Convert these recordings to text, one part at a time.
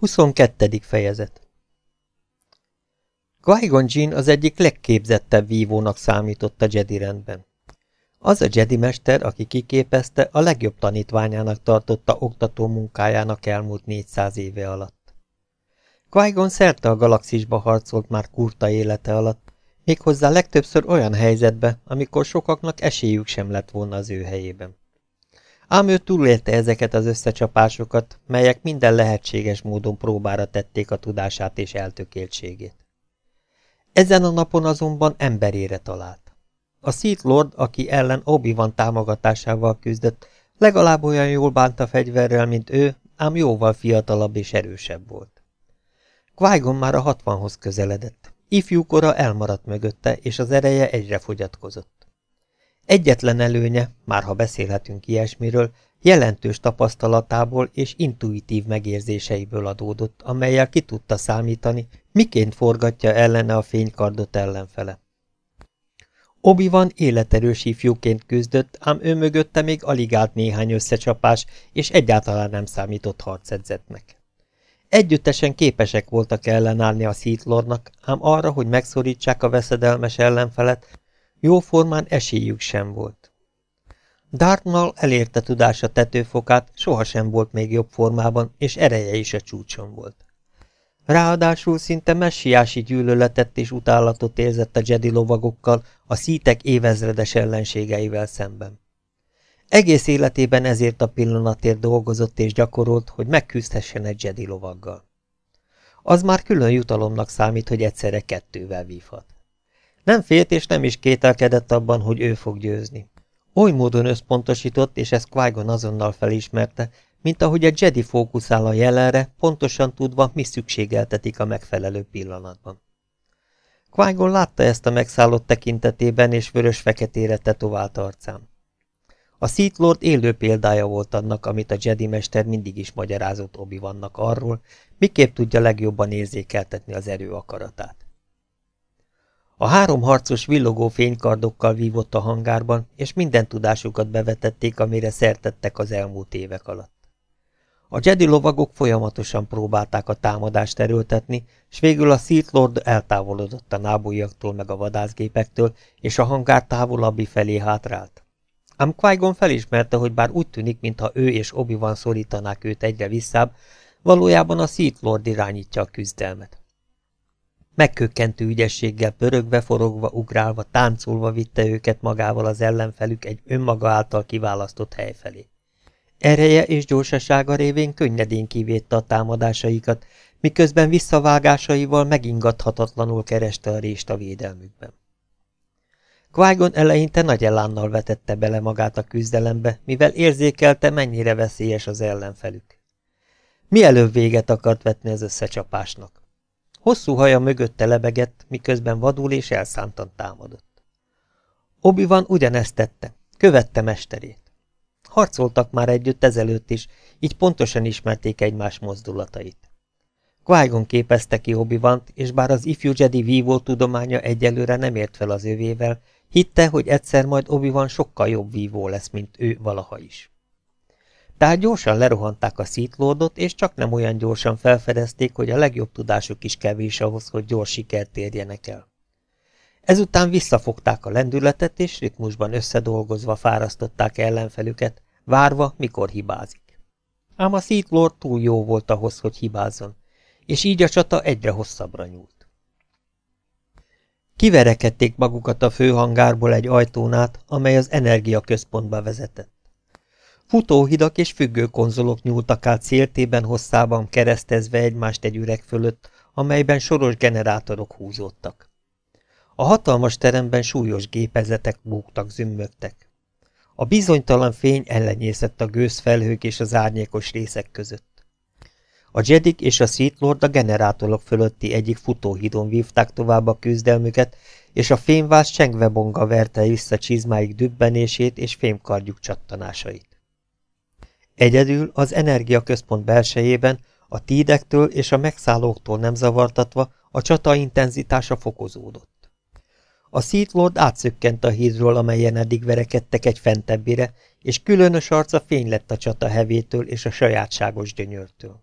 22. fejezet Qui-Gon az egyik legképzettebb vívónak számított a Jedi rendben. Az a Jedi mester, aki kiképezte, a legjobb tanítványának tartotta oktató munkájának elmúlt 400 éve alatt. Qui-Gon szerte a galaxisba harcolt már kurta élete alatt, méghozzá legtöbbször olyan helyzetbe, amikor sokaknak esélyük sem lett volna az ő helyében. Ám ő túlélte ezeket az összecsapásokat, melyek minden lehetséges módon próbára tették a tudását és eltökéltségét. Ezen a napon azonban emberére talált. A Sith Lord, aki ellen Obi-Wan támogatásával küzdött, legalább olyan jól bánta fegyverrel, mint ő, ám jóval fiatalabb és erősebb volt. qui már a hatvanhoz közeledett. Ifjúkora elmaradt mögötte, és az ereje egyre fogyatkozott. Egyetlen előnye, már ha beszélhetünk ilyesmiről, jelentős tapasztalatából és intuitív megérzéseiből adódott, amelyel ki tudta számítani, miként forgatja ellene a fénykardot ellenfele. obi van életerős ifjúként küzdött, ám ő mögötte még alig állt néhány összecsapás, és egyáltalán nem számított harcedzetnek. Együttesen képesek voltak ellenállni a szítlornak, ám arra, hogy megszorítsák a veszedelmes ellenfelet, Jóformán esélyük sem volt. Dartnall elérte tudása tetőfokát, sohasem volt még jobb formában, és ereje is a csúcson volt. Ráadásul szinte messiási gyűlöletet és utálatot érzett a Jedi lovagokkal, a szítek évezredes ellenségeivel szemben. Egész életében ezért a pillanatért dolgozott és gyakorolt, hogy megküzdhessen egy Jedi lovaggal. Az már külön jutalomnak számít, hogy egyszerre kettővel vívhat. Nem félt és nem is kételkedett abban, hogy ő fog győzni. Oly módon összpontosított, és ezt qui azonnal felismerte, mint ahogy a Jedi fókuszál a jelenre, pontosan tudva, mi szükségeltetik a megfelelő pillanatban. qui látta ezt a megszállott tekintetében, és vörös-feketére tetovált arcán. A Sith Lord élő példája volt annak, amit a Jedi mester mindig is magyarázott obi vannak arról, miképp tudja legjobban érzékeltetni az erő akaratát. A három harcos villogó fénykardokkal vívott a hangárban, és minden tudásukat bevetették, amire szertettek az elmúlt évek alatt. A Jedi lovagok folyamatosan próbálták a támadást erőltetni, s végül a Sith Lord eltávolodott a nábújaktól meg a vadászgépektől, és a hangár távolabbi felé hátrált. Ám qui felismerte, hogy bár úgy tűnik, mintha ő és Obi-Wan szorítanák őt egyre visszább, valójában a Sith Lord irányítja a küzdelmet. Megkökkentő ügyességgel pörögve, forogva, ugrálva, táncolva vitte őket magával az ellenfelük egy önmaga által kiválasztott hely felé. Ereje és gyorsasága révén könnyedén kivédte a támadásaikat, miközben visszavágásaival megingathatatlanul kereste a rést a védelmükben. qui eleinte nagy elánnal vetette bele magát a küzdelembe, mivel érzékelte, mennyire veszélyes az ellenfelük. Mielőbb véget akart vetni az összecsapásnak. Hosszú haja mögötte lebegett, miközben vadul és elszántan támadott. obi van ugyanezt tette, követte mesterét. Harcoltak már együtt ezelőtt is, így pontosan ismerték egymás mozdulatait. qui képezte ki obi és bár az ifjú Jedi vívó tudománya egyelőre nem ért fel az övével, hitte, hogy egyszer majd obi sokkal jobb vívó lesz, mint ő valaha is. Tehát gyorsan lerohanták a szítlódot, és csak nem olyan gyorsan felfedezték, hogy a legjobb tudásuk is kevés ahhoz, hogy gyors sikert érjenek el. Ezután visszafogták a lendületet, és ritmusban összedolgozva fárasztották ellenfelüket, várva, mikor hibázik. Ám a Lord túl jó volt ahhoz, hogy hibázzon, és így a csata egyre hosszabbra nyúlt. Kiverekedték magukat a főhangárból egy ajtón át, amely az energiaközpontba vezetett. Futóhidak és függőkonzolok nyúltak át széltében hosszában keresztezve egymást egy üreg fölött, amelyben soros generátorok húzódtak. A hatalmas teremben súlyos gépezetek búgtak, zümmögtek. A bizonytalan fény ellenyészett a gőzfelhők és az árnyékos részek között. A Jedik és a Sith Lord a generátorok fölötti egyik futóhidon vívták tovább a küzdelmüket, és a fémvász csengve bonga verte vissza csizmáik dübbenését és fémkardjuk csattanásait. Egyedül az energiaközpont belsejében, a tídektől és a megszállóktól nem zavartatva a csata intenzitása fokozódott. A Sith Lord átszökkent a hídról, amelyen eddig verekedtek egy fentebbire, és különös arca fény lett a csata hevétől és a sajátságos gyönyörtől.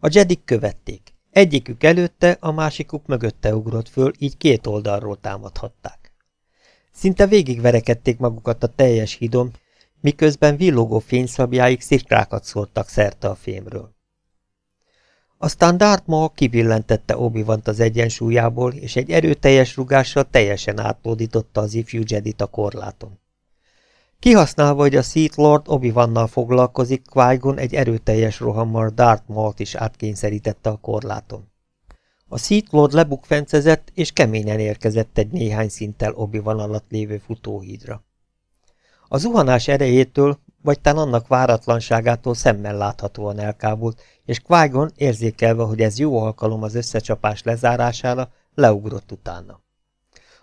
A Jedik követték. Egyikük előtte, a másikuk mögötte ugrott föl, így két oldalról támadhatták. Szinte végigverekedték magukat a teljes hidon, miközben villogó fényszabjáik szikrákat szórtak szerte a fémről. Aztán Darth Maul kivillentette obi az egyensúlyából, és egy erőteljes rugással teljesen átlódította az ifjú Jedit a korláton. Kihasználva, hogy a Sith Lord obi foglalkozik, qui egy erőteljes rohammal Darth Maul-t is átkényszerítette a korláton. A Sith Lord lebukfencezett, és keményen érkezett egy néhány szinttel obi alatt lévő futóhídra. A zuhanás erejétől, vagy tán annak váratlanságától szemmel láthatóan elkábult, és qui érzékelve, hogy ez jó alkalom az összecsapás lezárására, leugrott utána.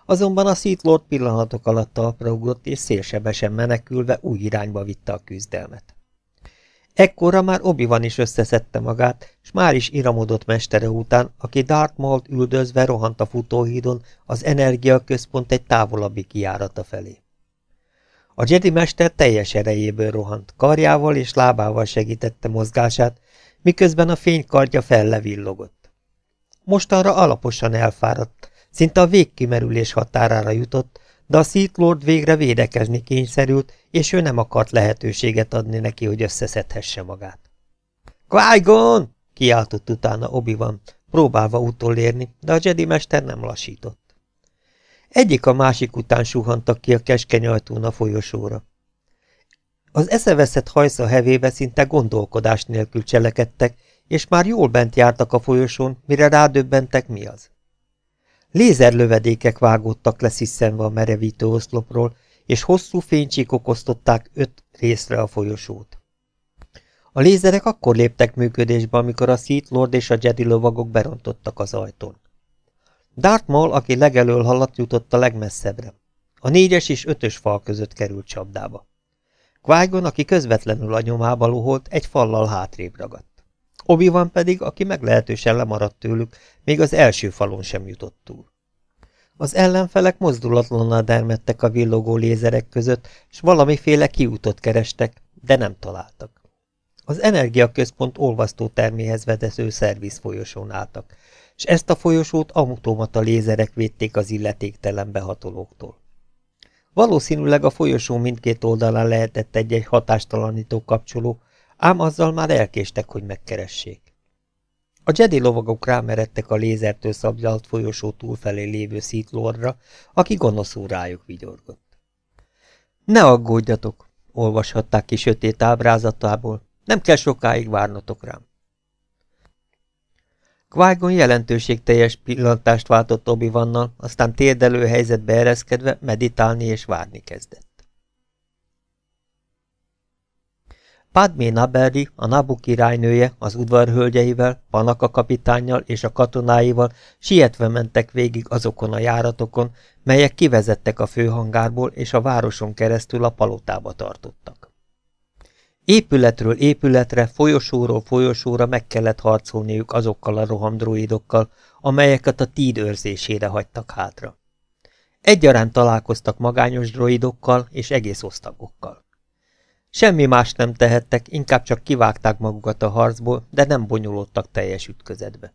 Azonban a Sith Lord pillanatok alatt talpra ugrott, és szélsebesen menekülve új irányba vitte a küzdelmet. Ekkora már obi van is összeszedte magát, és már is iramodott mestere után, aki Darth Maul-t üldözve rohant a futóhídon az energiaközpont egy távolabbi kiárata felé. A Jedi mester teljes erejéből rohant, karjával és lábával segítette mozgását, miközben a fénykardja fellevillogott. Mostanra alaposan elfáradt, szinte a végkimerülés határára jutott, de a Sith Lord végre védekezni kényszerült, és ő nem akart lehetőséget adni neki, hogy összeszedhesse magát. Qui-Gon! kiáltott utána Obi-Wan, próbálva utolérni, de a Jedi mester nem lassított. Egyik a másik után suhantak ki a keskeny ajtón a folyosóra. Az eszeveszett hajsza hevébe szinte gondolkodás nélkül cselekedtek, és már jól bent jártak a folyosón, mire rádöbbentek mi az. Lézerlövedékek vágódtak le sziszenve a merevítő oszlopról, és hosszú fénycsíkok osztották öt részre a folyosót. A lézerek akkor léptek működésbe, amikor a Sith Lord és a Jedi lovagok berontottak az ajtón. Darth Maul, aki legelől haladt, jutott a legmesszebbre. A négyes és ötös fal között került csapdába. qui aki közvetlenül a nyomába loholt, egy fallal hátrébb ragadt. obi van pedig, aki meglehetősen lemaradt tőlük, még az első falon sem jutott túl. Az ellenfelek mozdulatlanul dermedtek a villogó lézerek között, és valamiféle kiútot kerestek, de nem találtak. Az energiaközpont olvasztó terméhez vedező szerviz folyosón álltak, és ezt a folyosót automata lézerek védték az illetéktelen behatolóktól. Valószínűleg a folyosó mindkét oldalán lehetett egy-egy hatástalanító kapcsoló, ám azzal már elkéstek, hogy megkeressék. A Jedi lovagok rámeredtek a lézertől szabjalt folyosó túlfelé lévő szítlordra, aki gonoszul rájuk vigyorgott. Ne aggódjatok, olvashatták ki sötét ábrázatából, nem kell sokáig várnotok rám. Qui-Gon jelentőségteljes pillantást váltott obi vannal, aztán térdelő helyzetbe ereszkedve meditálni és várni kezdett. Padmé Naberi, a Nabu királynője, az udvarhölgyeivel, Panaka kapitánnyal és a katonáival sietve mentek végig azokon a járatokon, melyek kivezettek a főhangárból és a városon keresztül a palotába tartottak. Épületről épületre, folyosóról folyosóra meg kellett harcolniuk azokkal a rohamdroidokkal, amelyeket a tíd őrzésére hagytak hátra. Egyaránt találkoztak magányos droidokkal és egész osztagokkal. Semmi más nem tehettek, inkább csak kivágták magukat a harcból, de nem bonyolódtak teljes ütközetbe.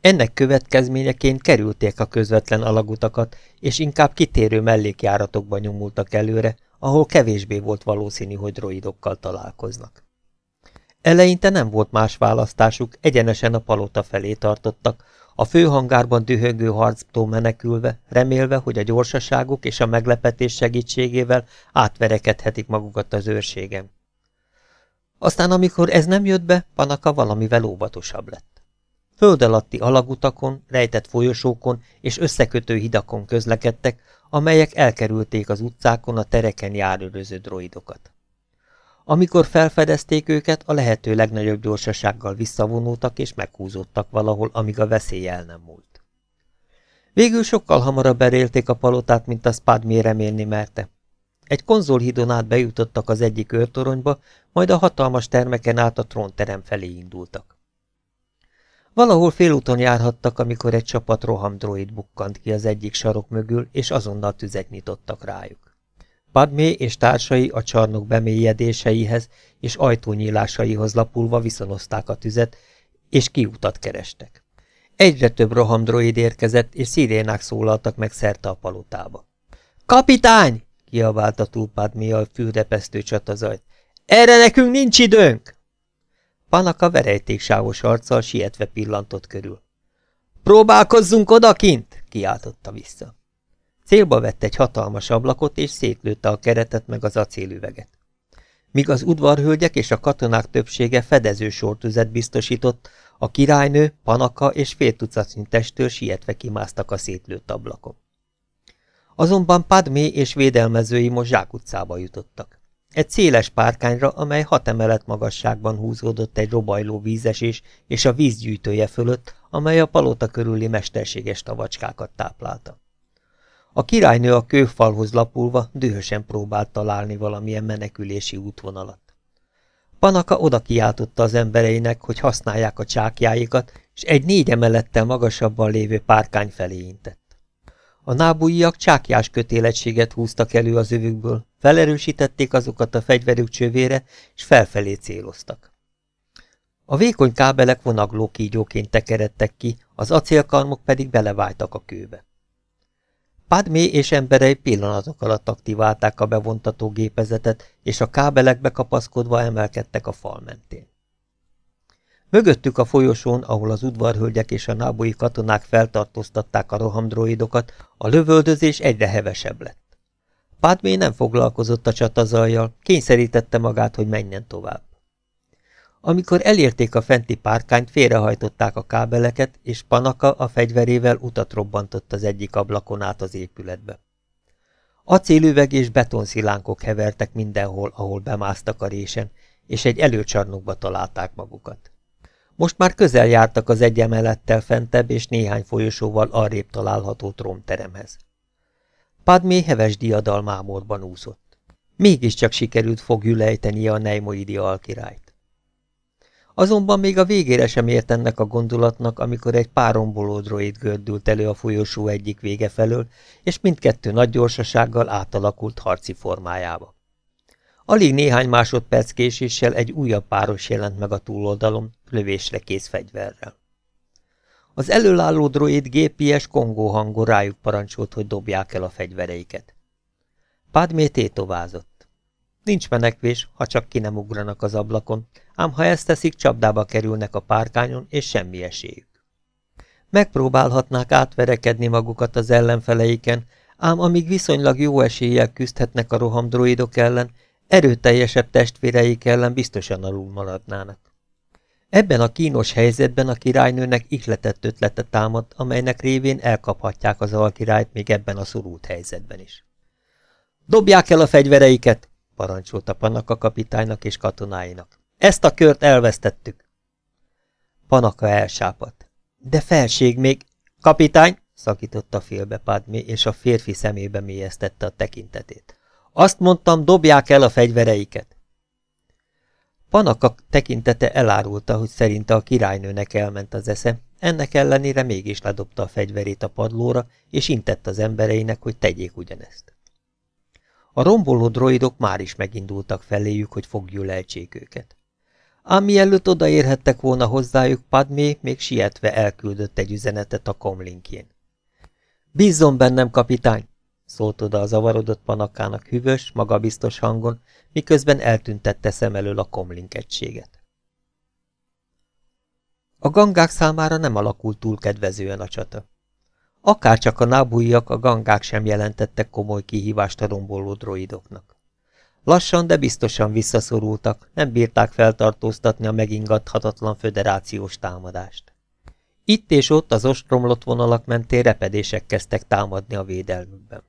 Ennek következményeként kerülték a közvetlen alagutakat, és inkább kitérő mellékjáratokba nyomultak előre, ahol kevésbé volt valószínű, hogy droidokkal találkoznak. Eleinte nem volt más választásuk, egyenesen a palota felé tartottak, a főhangárban dühöngő harctól menekülve, remélve, hogy a gyorsaságuk és a meglepetés segítségével átverekedhetik magukat az őrségem. Aztán, amikor ez nem jött be, Panaka valamivel óvatosabb lett. Föld alatti alagutakon, rejtett folyosókon és összekötő hidakon közlekedtek, amelyek elkerülték az utcákon a tereken járőröző droidokat. Amikor felfedezték őket, a lehető legnagyobb gyorsasággal visszavonultak és meghúzódtak valahol, amíg a veszély el nem múlt. Végül sokkal hamarabb berélték a palotát, mint a Spadmé remélni merte. Egy konzolhidon át bejutottak az egyik őrtoronyba, majd a hatalmas termeken át a trónterem felé indultak. Valahol félúton járhattak, amikor egy csapat rohamdroid bukkant ki az egyik sarok mögül, és azonnal tüzet nyitottak rájuk. Padmé és társai a csarnok bemélyedéseihez és ajtónyílásaihoz lapulva viszonozták a tüzet, és kiutat kerestek. Egyre több rohamdroid érkezett, és szirénák szólaltak meg szerte a palotába. – Kapitány! – kiabálta túlpádmé a fűrepesztő csatazajt. – Erre nekünk nincs időnk! Panaka verejtéksávos arccal sietve pillantott körül. – Próbálkozzunk odakint! – kiáltotta vissza. Célba vett egy hatalmas ablakot, és szétlőtte a keretet meg az acélüveget. Míg az udvarhölgyek és a katonák többsége fedező sortüzet biztosított, a királynő, Panaka és fél tucatnyi testől sietve kimásztak a szétlőtt ablakon. Azonban Padmé és védelmezői most zsákutcába jutottak. Egy széles párkányra, amely hat emelet magasságban húzódott egy robajló vízesés és a vízgyűjtője fölött, amely a palota körüli mesterséges tavacskákat táplálta. A királynő a kőfalhoz lapulva dühösen próbált találni valamilyen menekülési útvonalat. Panaka oda kiáltotta az embereinek, hogy használják a csákjáikat, és egy négy emelettel magasabban lévő párkány felé intett. A nábúiak csákjás kötélegységet húztak elő az övükből, felerősítették azokat a fegyverük csövére, és felfelé céloztak. A vékony kábelek vonagló kígyóként tekeredtek ki, az acélkarmok pedig beleváltak a kőbe. Padmé és emberei pillanatok alatt aktiválták a bevontató gépezetet, és a kábelekbe kapaszkodva emelkedtek a fal mentén. Mögöttük a folyosón, ahol az udvarhölgyek és a náboi katonák feltartóztatták a rohamdroidokat, a lövöldözés egyre hevesebb lett. Padmé nem foglalkozott a csatazajjal, kényszerítette magát, hogy menjen tovább. Amikor elérték a fenti párkányt, félrehajtották a kábeleket, és Panaka a fegyverével utat robbantott az egyik ablakon át az épületbe. Acélüveg és betonszilánkok hevertek mindenhol, ahol bemásztak a résen, és egy előcsarnokba találták magukat. Most már közel jártak az egy emelettel fentebb és néhány folyosóval arrébb található trónteremhez. Padmé heves diadalmámorban úszott. Mégiscsak sikerült fogjülejtenie a Neimoidi alkirályt. Azonban még a végére sem ért ennek a gondolatnak, amikor egy pár romboló droid gördült elő a folyosó egyik vége felől, és mindkettő nagy gyorsasággal átalakult harci formájába. Alig néhány másodperc késéssel egy újabb páros jelent meg a túloldalon, lövésre kész fegyverrel. Az előálló droid gépies kongó hangon rájuk parancsolt, hogy dobják el a fegyvereiket. Padmé tétovázott. Nincs menekvés, ha csak ki nem ugranak az ablakon, ám ha ezt teszik, csapdába kerülnek a párkányon, és semmi esélyük. Megpróbálhatnák átverekedni magukat az ellenfeleiken, ám amíg viszonylag jó eséllyel küzdhetnek a rohamdroidok ellen, erőteljesebb testvéreik ellen biztosan alul maradnának. Ebben a kínos helyzetben a királynőnek ihletett ötlete támadt, amelynek révén elkaphatják az alkirályt még ebben a szorult helyzetben is. Dobják el a fegyvereiket! parancsolta Panaka kapitánynak és katonáinak. Ezt a kört elvesztettük. Panaka elsápadt. De felség még... Kapitány! szakította félbe Padmé, és a férfi szemébe mélyeztette a tekintetét. Azt mondtam, dobják el a fegyvereiket. Panaka tekintete elárulta, hogy szerinte a királynőnek elment az esze, ennek ellenére mégis ledobta a fegyverét a padlóra, és intett az embereinek, hogy tegyék ugyanezt. A romboló droidok már is megindultak feléjük, hogy fogjulejtsék őket. Ám mielőtt odaérhettek volna hozzájuk, Padmé még sietve elküldött egy üzenetet a komlinkjén. Bízzon bennem, kapitány! Szólt oda a zavarodott panakának hűvös, magabiztos hangon, miközben eltüntette szem elől a komlink egységet. A gangák számára nem alakult túl kedvezően a csata. Akárcsak a nábújjak, a gangák sem jelentettek komoly kihívást a romboló droidoknak. Lassan, de biztosan visszaszorultak, nem bírták feltartóztatni a megingathatatlan föderációs támadást. Itt és ott az ostromlott vonalak mentén repedések kezdtek támadni a védelmükben.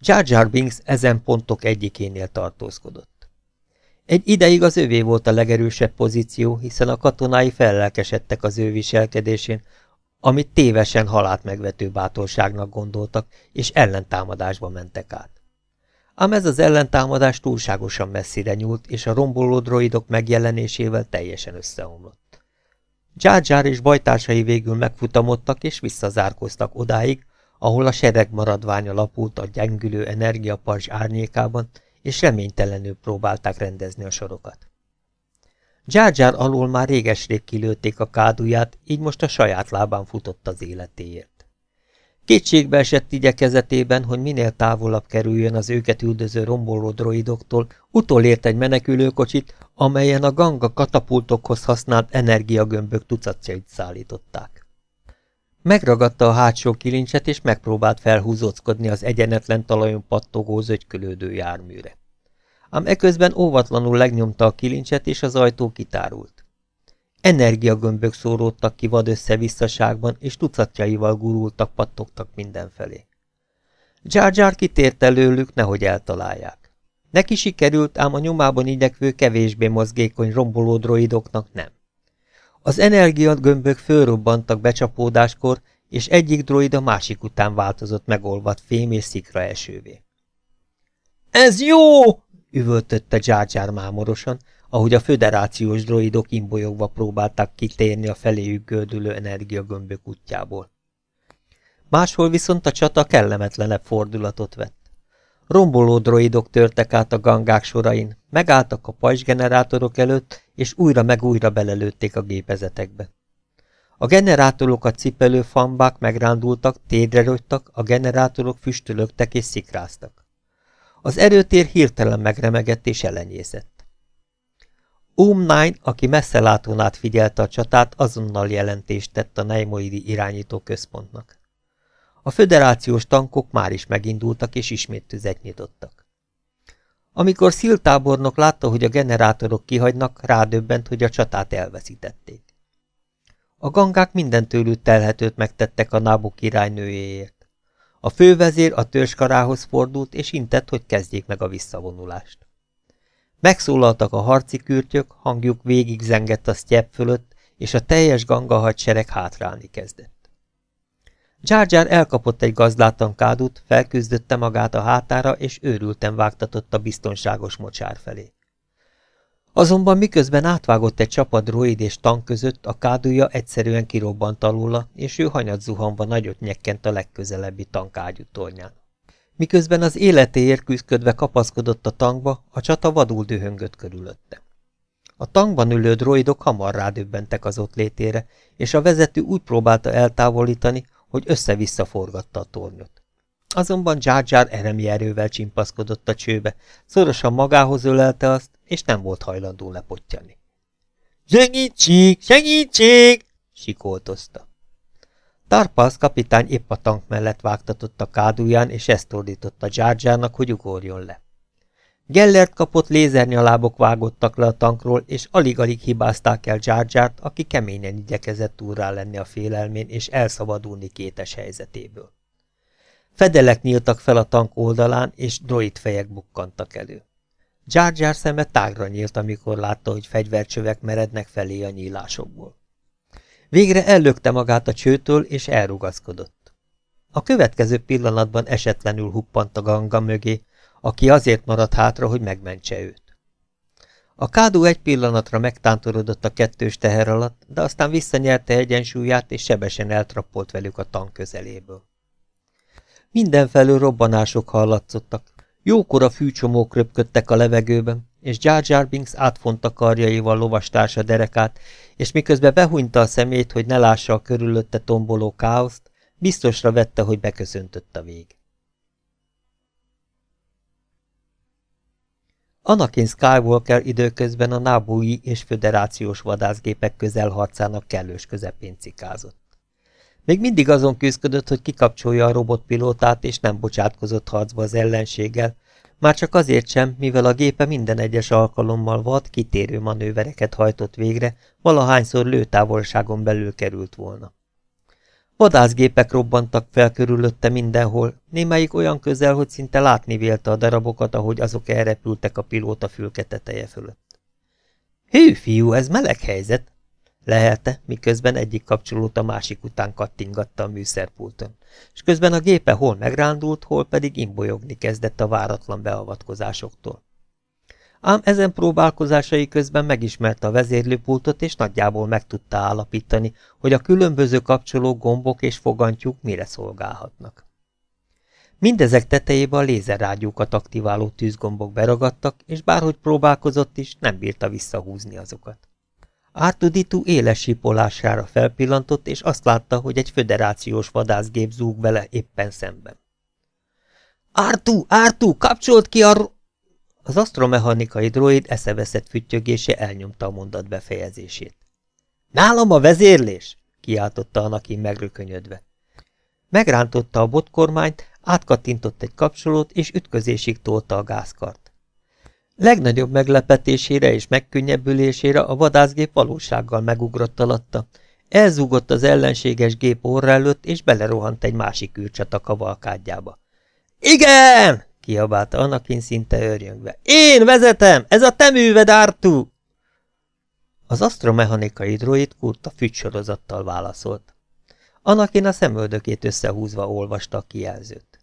Jar Jar Binks ezen pontok egyikénél tartózkodott. Egy ideig az övé volt a legerősebb pozíció, hiszen a katonái fellelkesedtek az ő viselkedésén, amit tévesen halált megvető bátorságnak gondoltak, és ellentámadásba mentek át. Ám ez az ellentámadás túlságosan messzire nyúlt, és a romboló droidok megjelenésével teljesen összeomlott. Jar Jar és bajtársai végül megfutamodtak és visszazárkoztak odáig, ahol a sereg maradványa lapult a gyengülő energiapars árnyékában, és reménytelenül próbálták rendezni a sorokat. Jar alól már réges-rég kilőtték a káduját, így most a saját lábán futott az életéért. Kétségbe esett igyekezetében, hogy minél távolabb kerüljön az őket üldöző romboló droidoktól, utolért egy menekülőkocsit, amelyen a ganga katapultokhoz használt energiagömbök tucatjait szállították. Megragadta a hátsó kilincset, és megpróbált felhúzóckodni az egyenetlen talajon pattogó zögykölődő járműre. Ám eközben óvatlanul legnyomta a kilincset, és az ajtó kitárult. Energiagömbök szóródtak ki vad összevisszaságban, és tucatjaival gurultak, pattogtak mindenfelé. Jar Jar kitért előlük, nehogy eltalálják. Neki sikerült, ám a nyomában igyekvő kevésbé mozgékony romboló droidoknak nem. Az energiagömbök fölrobbantak becsapódáskor, és egyik droid a másik után változott megolvadt fém és szikra esővé. – Ez jó! – üvöltötte Jar mámorosan, ahogy a föderációs droidok imbolyogva próbálták kitérni a feléjük gördülő energiagömbök útjából. Máshol viszont a csata kellemetlenebb fordulatot vett. Romboló droidok törtek át a gangák sorain, megálltak a pajzsgenerátorok előtt, és újra meg újra belelőtték a gépezetekbe. A generátorokat cipelő fambák megrándultak, tédre rogytak, a generátorok füstölögtek és szikráztak. Az erőtér hirtelen megremegett és elenyészett. Um-9, aki messzelátón át figyelte a csatát, azonnal jelentést tett a Neimoidi irányító központnak. A föderációs tankok már is megindultak, és ismét tüzet nyitottak. Amikor sziltábornok látta, hogy a generátorok kihagynak, rádöbbent, hogy a csatát elveszítették. A gangák minden tőlük telhetőt megtettek a nábok királynőjéért. A fővezér a törzskarához fordult, és intett, hogy kezdjék meg a visszavonulást. Megszólaltak a harci kürtyök, hangjuk végig zengett a sztyep fölött, és a teljes ganga hadsereg hátrálni kezdett. Jar elkapott egy gazdátlan kádút, felküzdötte magát a hátára, és őrülten vágtatott a biztonságos mocsár felé. Azonban miközben átvágott egy csapat droid és tank között, a kádúja egyszerűen kirobbant alóla, és ő hanyat zuhanva nagyot nyekkent a legközelebbi tankágyú tornyán. Miközben az életéért küzdködve kapaszkodott a tankba, a csata vadul dühöngött körülötte. A tankban ülő droidok hamar rádöbbentek az ott létére, és a vezető úgy próbálta eltávolítani, hogy össze-vissza forgatta a tornyot. Azonban Jar eremi erővel csimpaszkodott a csőbe, szorosan magához ölelte azt, és nem volt hajlandó lepottyani. – Segítség! Segítség! – sikoltozta. Tarpalsz kapitány épp a tank mellett vágtatott a káduján, és ezt ordította Jar hogy ugorjon le. Gellert kapott lézernyalábok vágottak le a tankról, és alig-alig hibázták el Jar aki keményen igyekezett túrá lenni a félelmén, és elszabadulni kétes helyzetéből. Fedelek nyíltak fel a tank oldalán, és droid fejek bukkantak elő. Jar szeme tágra nyílt, amikor látta, hogy fegyvercsövek merednek felé a nyílásokból. Végre ellökte magát a csőtől, és elrugaszkodott. A következő pillanatban esetlenül huppant a ganga mögé, aki azért maradt hátra, hogy megmentse őt. A kádó egy pillanatra megtántorodott a kettős teher alatt, de aztán visszanyerte egyensúlyát, és sebesen eltrappolt velük a tank közeléből. Mindenfelől robbanások hallatszottak, jókora fűcsomók röpködtek a levegőben, és Jar Jar Binks átfonta karjaival lovastársa derekát, és miközben behunyta a szemét, hogy ne lássa a körülötte tomboló káoszt, biztosra vette, hogy beköszöntött a vég. Anakin Skywalker időközben a nábúi és föderációs vadászgépek közelharcának kellős közepén cikázott. Még mindig azon küzdött, hogy kikapcsolja a robotpilótát, és nem bocsátkozott harcba az ellenséggel, már csak azért sem, mivel a gépe minden egyes alkalommal vad, kitérő manővereket hajtott végre, valahányszor lőtávolságon belül került volna. Vadászgépek robbantak fel körülötte mindenhol, némelyik olyan közel, hogy szinte látni vélte a darabokat, ahogy azok elrepültek a pilóta fülke teteje fölött. Hű, fiú, ez meleg helyzet, lehelte, miközben egyik kapcsolót a másik után kattingatta a műszerpulton, és közben a gépe hol megrándult, hol pedig imbolyogni kezdett a váratlan beavatkozásoktól. Ám ezen próbálkozásai közben megismerte a vezérlőpultot, és nagyjából meg tudta állapítani, hogy a különböző kapcsoló gombok és fogantyúk mire szolgálhatnak. Mindezek tetejébe a lézerrágyúkat aktiváló tűzgombok beragadtak, és bárhogy próbálkozott is, nem bírta visszahúzni azokat. Ártuditu éles sipolására felpillantott, és azt látta, hogy egy föderációs vadászgép zúg vele éppen szemben. Ártú, Ártú, kapcsolt ki a... Az asztromechanikai droid eszeveszett füttyögése elnyomta a mondat befejezését. Nálam a vezérlés! kiáltotta Anakin megrökönyödve. Megrántotta a botkormányt, átkattintott egy kapcsolót, és ütközésig tolta a gázkart. Legnagyobb meglepetésére és megkönnyebbülésére a vadászgép valósággal megugrott alatta. Elzúgott az ellenséges gép orra előtt, és belerohant egy másik űrcsata kavalkádjába. Igen! Kiabálta Anakin szinte örjöngve. Én vezetem! Ez a te műved, Artú! Az asztromechanikai droid kurta fügysorozattal válaszolt. Anakin a szemöldökét összehúzva olvasta a kijelzőt.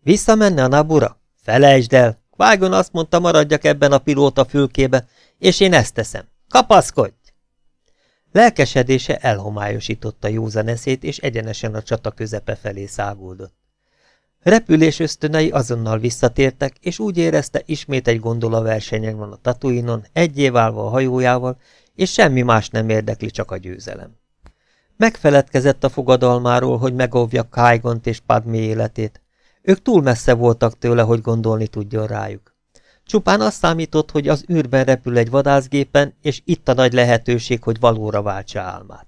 Visszamenne a Nabura? Felejtsd el! Vágon azt mondta, maradjak ebben a pilóta fülkébe, és én ezt teszem. Kapaszkodj! Lelkesedése elhomályosította józan eszét, és egyenesen a csata közepe felé száguldott. Repülés ösztönei azonnal visszatértek, és úgy érezte, ismét egy gondola versenyen van a tatuinon, egyé válva a hajójával, és semmi más nem érdekli, csak a győzelem. Megfeledkezett a fogadalmáról, hogy megóvja Kájgont és Padmé életét. Ők túl messze voltak tőle, hogy gondolni tudjon rájuk. Csupán azt számított, hogy az űrben repül egy vadászgépen, és itt a nagy lehetőség, hogy valóra váltsa álmát.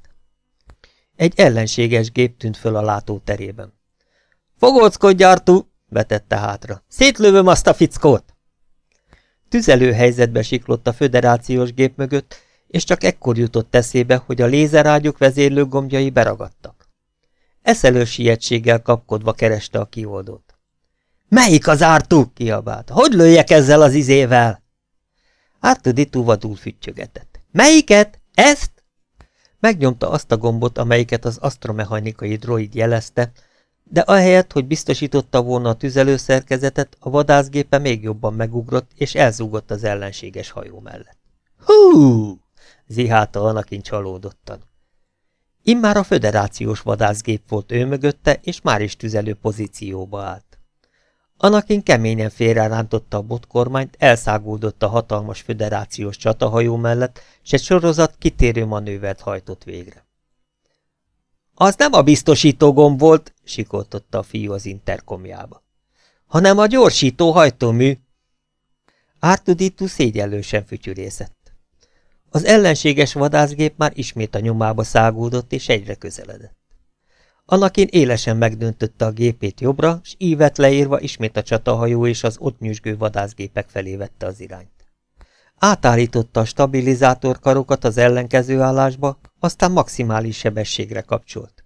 Egy ellenséges gép tűnt föl a látóterében. Fogóckodj, Artú! vetette hátra. Szétlövöm azt a fickót! Tüzelő helyzetbe siklott a föderációs gép mögött, és csak ekkor jutott eszébe, hogy a lézerágyuk vezérlőgombjai beragadtak. Eszelő sietséggel kapkodva kereste a kioldót. Melyik az Ártú? kiabált. Hogy lőjek ezzel az izével? Ártú Ditu vadul füttyögetett. Melyiket? Ezt? Megnyomta azt a gombot, amelyiket az asztromechanikai droid jelezte, de ahelyett, hogy biztosította volna a tüzelőszerkezetet, a vadászgépe még jobban megugrott, és elzúgott az ellenséges hajó mellett. Hú! zihálta Anakin csalódottan. Immár a föderációs vadászgép volt ő mögötte, és már is tüzelő pozícióba állt. Anakin keményen félrerántotta a botkormányt, elszágódott a hatalmas föderációs csatahajó mellett, s egy sorozat kitérő manővert hajtott végre. Az nem a biztosító gomb volt, sikoltotta a fiú az interkomjába, hanem a gyorsító hajtómű. Ártuditu szégyellősen fütyürészett. Az ellenséges vadászgép már ismét a nyomába szágódott és egyre közeledett. Anakin élesen megdöntötte a gépét jobbra, s ívet leírva ismét a csatahajó és az ott nyüzsgő vadászgépek felé vette az irányt. Átállította a stabilizátorkarokat az ellenkező állásba, aztán maximális sebességre kapcsolt.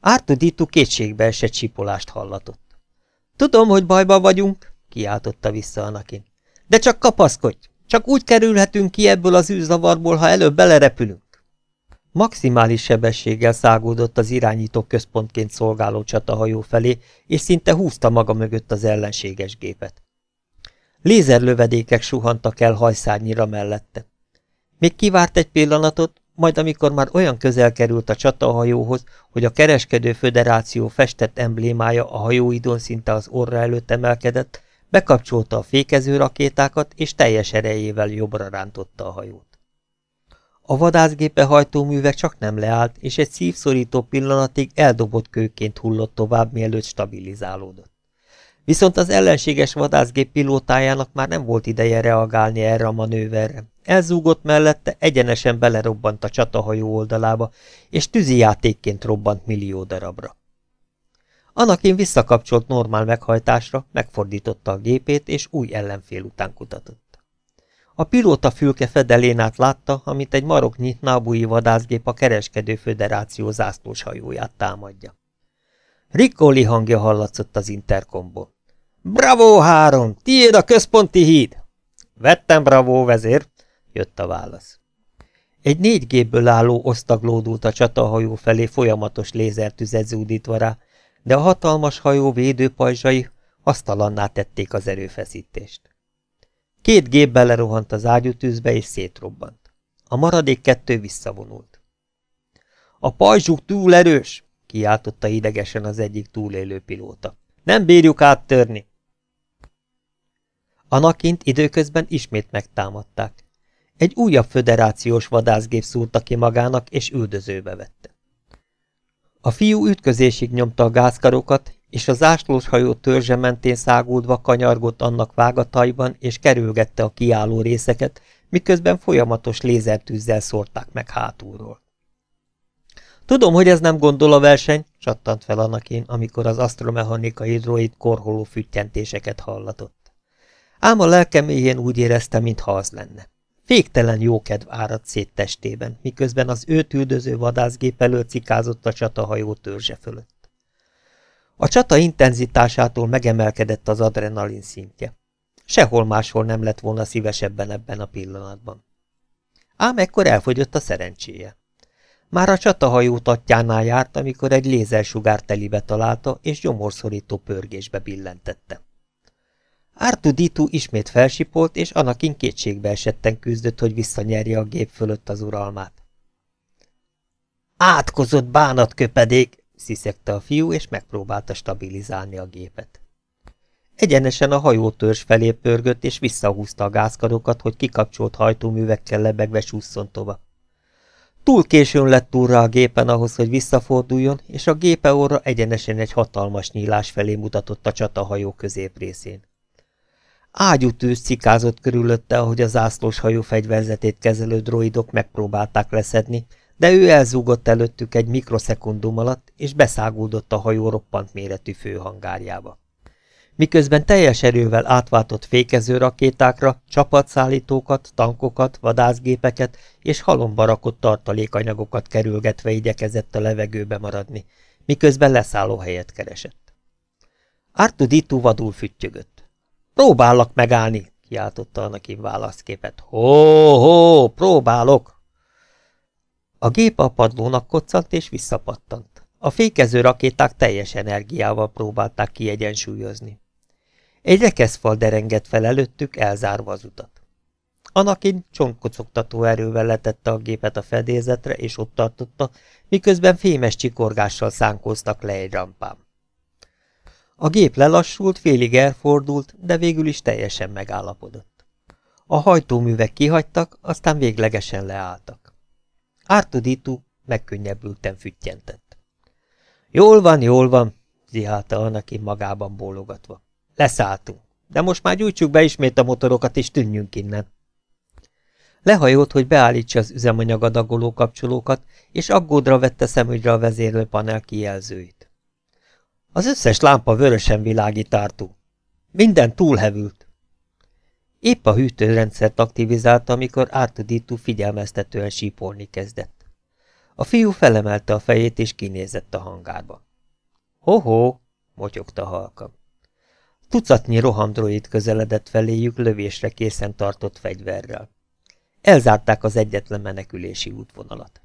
Ártuditu kétségbe esett sipolást hallatott. Tudom, hogy bajba vagyunk, kiáltotta vissza Anakin. De csak kapaszkodj! Csak úgy kerülhetünk ki ebből az űrzavarból, ha előbb belerepülünk. Maximális sebességgel szágódott az irányító központként szolgáló csatahajó felé, és szinte húzta maga mögött az ellenséges gépet. Lézerlövedékek suhantak el hajszárnyira mellette. Még kivárt egy pillanatot, majd amikor már olyan közel került a csatahajóhoz, hogy a kereskedő föderáció festett emblémája a hajóidon szinte az orra előtt emelkedett, bekapcsolta a fékező rakétákat, és teljes erejével jobbra rántotta a hajót. A vadászgépe hajtóműve csak nem leállt, és egy szívszorító pillanatig eldobott kőként hullott tovább, mielőtt stabilizálódott. Viszont az ellenséges vadászgép pilótájának már nem volt ideje reagálni erre a manőverre. Elzúgott mellette, egyenesen belerobbant a csatahajó oldalába, és tűzijátékként robbant millió darabra. Anakin visszakapcsolt normál meghajtásra, megfordította a gépét, és új ellenfél után kutatott. A pilóta fülke fedelén át látta, amit egy maroknyi nábúi vadászgép a kereskedő föderáció zászlós hajóját támadja. Riccoli hangja hallatszott az interkomból. Bravo három! Tiéd a központi híd! Vettem, bravo, vezér! jött a válasz. Egy négy gépből álló osztag lódult a csatahajó felé folyamatos lézertüzet zúdítva rá, de a hatalmas hajó védőpajzsai asztalanná tették az erőfeszítést. Két gép belerohant az ágyútűzbe és szétrobbant. A maradék kettő visszavonult. A pajzsuk túl erős, kiáltotta idegesen az egyik túlélő pilóta. Nem bírjuk áttörni. A nakint időközben ismét megtámadták. Egy újabb föderációs vadászgép szúrta ki magának, és üldözőbe vette. A fiú ütközésig nyomta a gázkarokat, és az áslós hajó törzse mentén száguldva kanyargott annak vágataiban, és kerülgette a kiálló részeket, miközben folyamatos lézertűzzel szórták meg hátulról. Tudom, hogy ez nem gondol a verseny, csattant fel Anakin, amikor az asztromechanikai droid korholó füttyentéseket hallatott. Ám a lelkeméjén úgy érezte, mintha az lenne. Féktelen jókedv áradt szét testében, miközben az őt üldöző vadászgép elől cikázott a csatahajó törzse fölött. A csata intenzitásától megemelkedett az adrenalin szintje. Sehol máshol nem lett volna szívesebben ebben a pillanatban. Ám ekkor elfogyott a szerencséje. Már a csatahajó tatjánál járt, amikor egy lézersugár telibe találta, és gyomorszorító pörgésbe billentette. Artuditu ismét felsipolt, és Anakin kétségbe esetten küzdött, hogy visszanyerje a gép fölött az uralmát. Átkozott bánatköpedék, sziszegte a fiú, és megpróbálta stabilizálni a gépet. Egyenesen a hajótörzs felé pörgött, és visszahúzta a gázkarokat, hogy kikapcsolt hajtóművekkel lebegve susszon tovább. Túl későn lett túlra a gépen ahhoz, hogy visszaforduljon, és a gépe orra egyenesen egy hatalmas nyílás felé mutatott a csatahajó középrészén. Ágyú tűz cikázott körülötte, ahogy a zászlós hajó fegyverzetét kezelő droidok megpróbálták leszedni, de ő elzúgott előttük egy mikroszekundum alatt, és beszáguldott a hajó roppant méretű főhangárjába miközben teljes erővel átváltott fékező rakétákra, csapatszállítókat, tankokat, vadászgépeket és halomba rakott tartalékanyagokat kerülgetve igyekezett a levegőbe maradni, miközben leszálló helyet keresett. Artuditu vadul füttyögött. Próbállak megállni, kiáltotta Anakin válaszképet. Hó, hó, próbálok! A gép a padlónak koccant és visszapattant. A fékező rakéták teljes energiával próbálták kiegyensúlyozni. Egy rekeszfal derengett fel előttük, elzárva az utat. Anakin csontkocogtató erővel letette a gépet a fedélzetre, és ott tartotta, miközben fémes csikorgással szánkóztak le egy rampám. A gép lelassult, félig elfordult, de végül is teljesen megállapodott. A hajtóművek kihagytak, aztán véglegesen leálltak. Ártuditu megkönnyebbülten füttyentett. Jól van, jól van, zihálta Anakin magában bólogatva. Leszálltunk, de most már gyújtsuk be ismét a motorokat, és tűnjünk innen. Lehajolt, hogy beállítsa az üzemanyag adagoló kapcsolókat, és aggódra vette szemügyre a vezérlőpanel kijelzőit. Az összes lámpa vörösen világít ártú. Minden túlhevült. Épp a hűtőrendszert aktivizálta, amikor Ártudítú figyelmeztetően sípolni kezdett. A fiú felemelte a fejét, és kinézett a hangárba. Ho-ho, motyogta halkan. Tucatnyi rohamdroid közeledett feléjük lövésre készen tartott fegyverrel. Elzárták az egyetlen menekülési útvonalat.